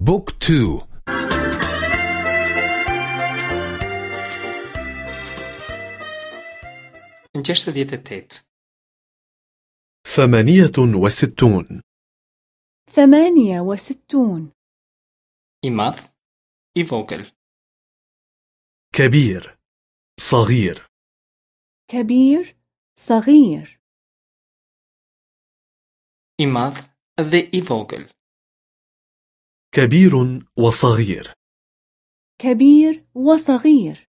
بوك تو. انجشت ديت التيت ثمانية وستون. ثمانية وستون. إماث إيفوغل كبير صغير. كبير صغير. إماث ذي إيفوغل كبير وصغير. كبير وصغير.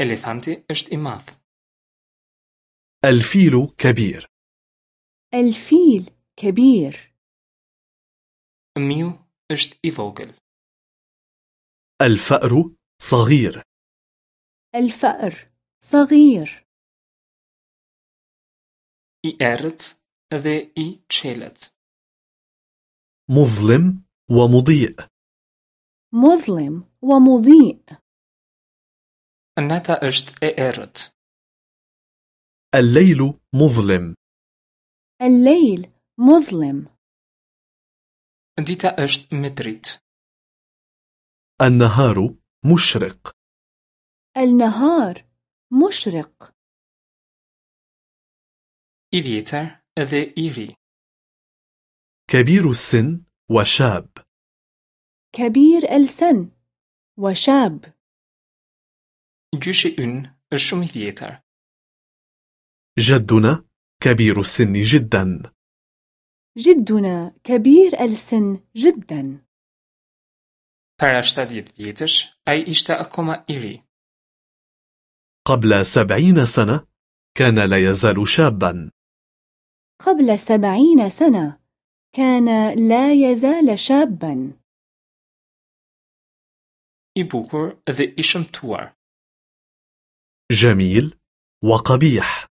إليفانتي اشت إماث الفيل كبير. الفيل كبير. ميو اشت إيفوغل الفأر صغير. الفأر صغير. إي إيرت ذي إي تشيلت مظلم ومضيء. مظلم ومضيء. الناتا اشت إي إيرت الليل مظلم. الليل مظلم. ديتا اشت مدريت النهار مشرق. النهار مشرق. i vjetër dhe i ri كبير السن وشاب. كبير السن وشاب. gjyshi ynë është shumë i vjetër جدنا كبير السن جدا. جدنا كبير السن جدا. Para ديت vjetësh, أي ishte akoma إيري. قبل سبعين سنة كان لا يزال شابا. قبل سبعين سنة كان لا يزال شابا i bukur dhe i shëmtuar. جميل وقبيح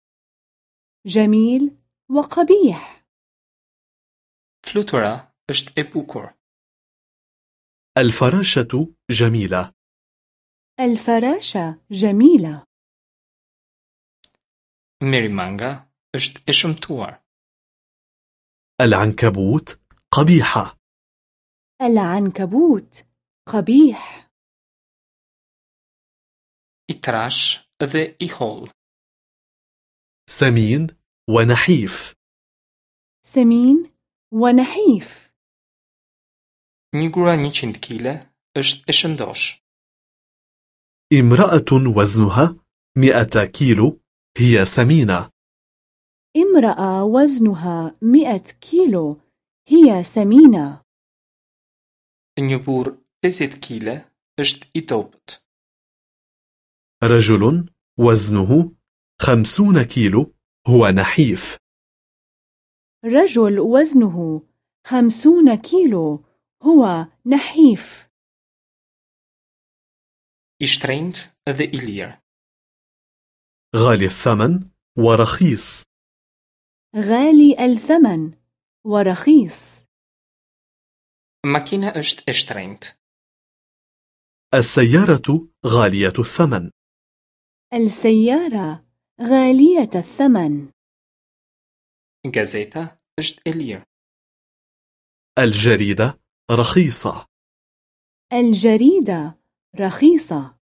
جميل وقبيح Flutura është e bukur. الفراشة جميلة الفراشة جميلة Merimanga është e shëmtuar. العنكبوت قبيحة العنكبوت قبيح. Dhe i holl. سمين ونحيف. سمين ونحيف. Një grua 100 kile është e shëndosh. امرأة وزنها مئة كيلو هي سمينة. امرأة وزنها مئة كيلو هي سمينة Një burr 50 kile është i dobët. رجل وزنه خمسون كيلو هو نحيف رجل وزنه خمسون كيلو هو نحيف I shtrenjtë dhe i lirë. غالي الثمن ورخيص غالي الثمن ورخيص. Makina është e shtrenjtë. السيارة غالية الثمن. السيارة غالية الثمن. Gazeta është e lirë. الجريدة رخيصة. الجريدة رخيصة.